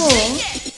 four.